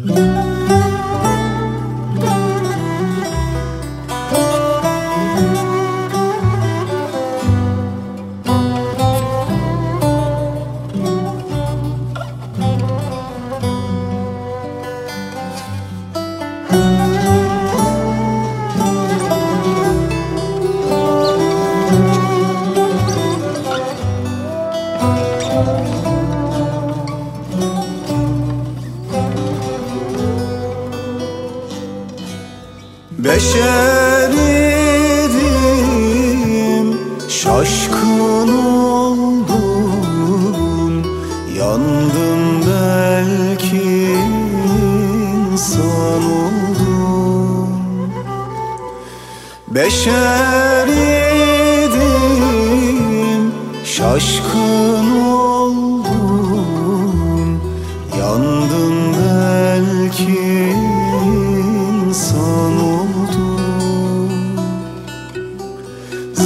Mm-hmm. Beşer idim, şaşkın oldum Yandım belki insan oldum Beşer idim, şaşkın oldum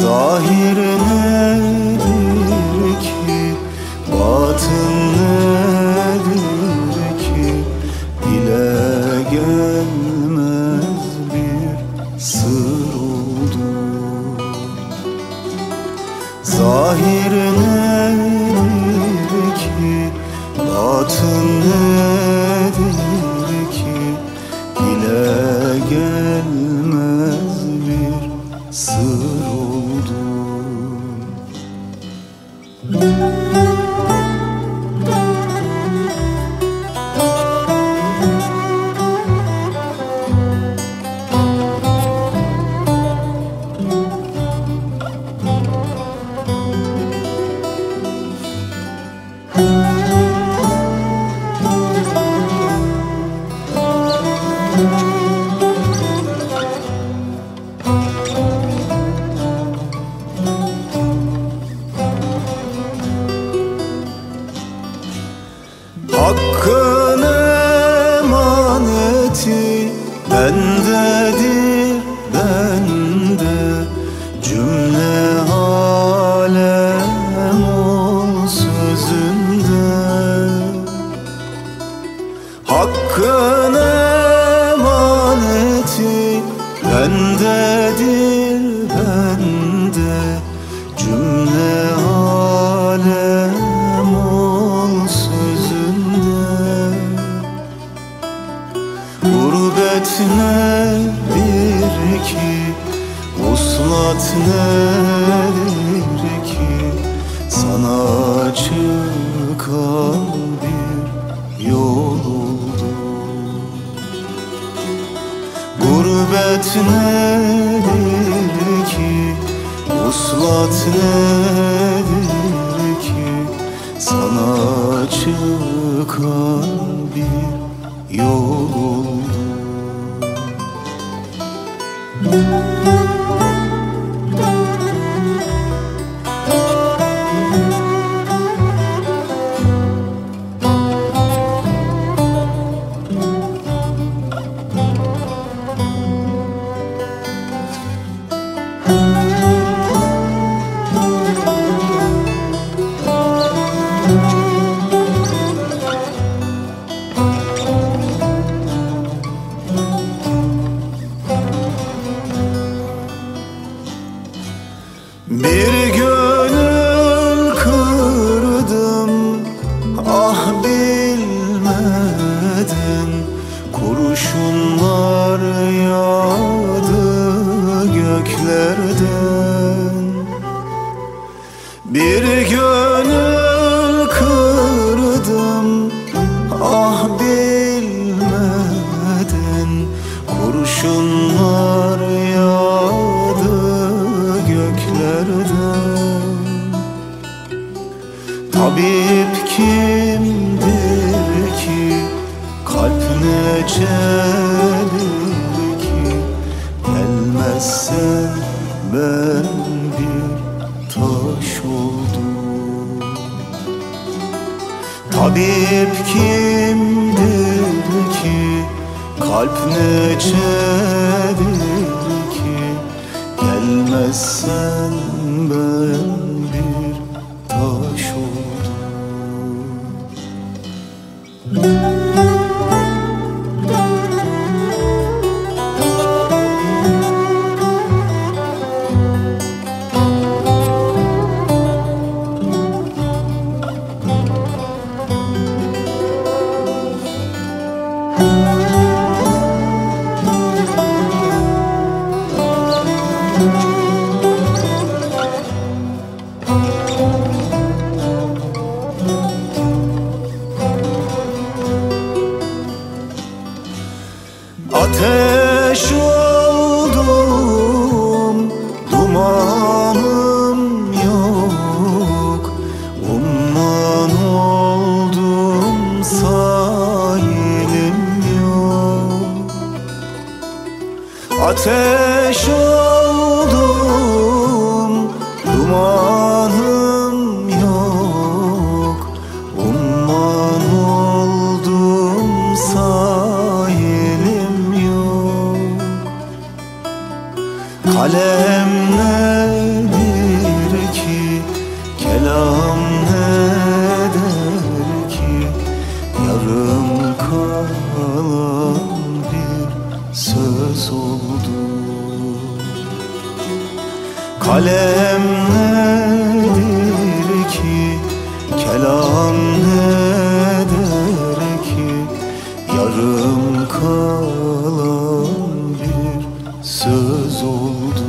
Zahir nedir ki? Batın nedir ki? Dile gelmez bir sır oldu. Zahir nedir ki? Batın rahmeti bendedir bende Cümle alem ol sözünde. Hakkın emaneti bendedir. Vuslat nedir ki? Sana çıkan bir yol oldu Gurbet nedir ki? Vuslat nedir ki? Sana çıkan bir yol oldu Müzik görmedim Kurşunlar yağdı göklerden. Bir gönül kırdım ah bilmeden Kurşunlar yağdı göklerden. Tabii neşeli ki Gelmezsen ben bir taş oldum. Tabip kimdir ki? Kalp necedir ki? Gelmezsen ben آتش Kalem nedir ki Kelam ne der ki? Yarım kalan bir söz oldu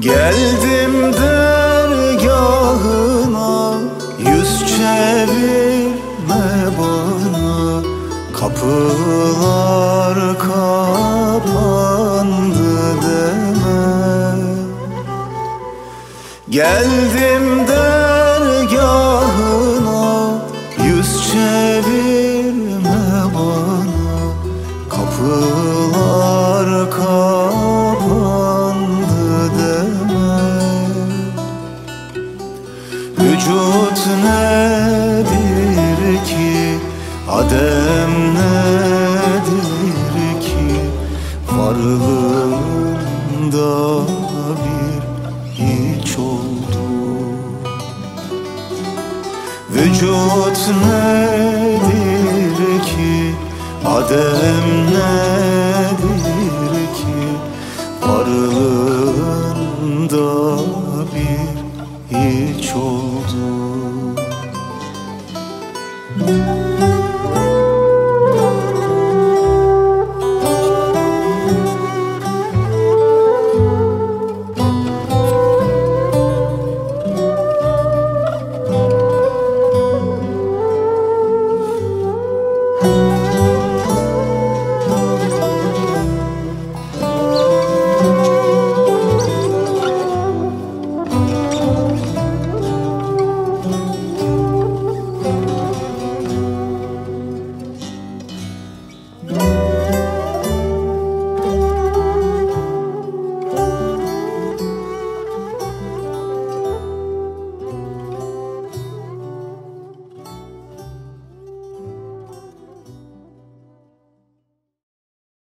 Geldim dergahına Yüz çevirme bana. Kapılar kapandı deme. Geldim dergahına Vücut nedir ki? Adem nedir ki? Varlığında bir hiç oldu. Vücut nedir ki? Adem nedir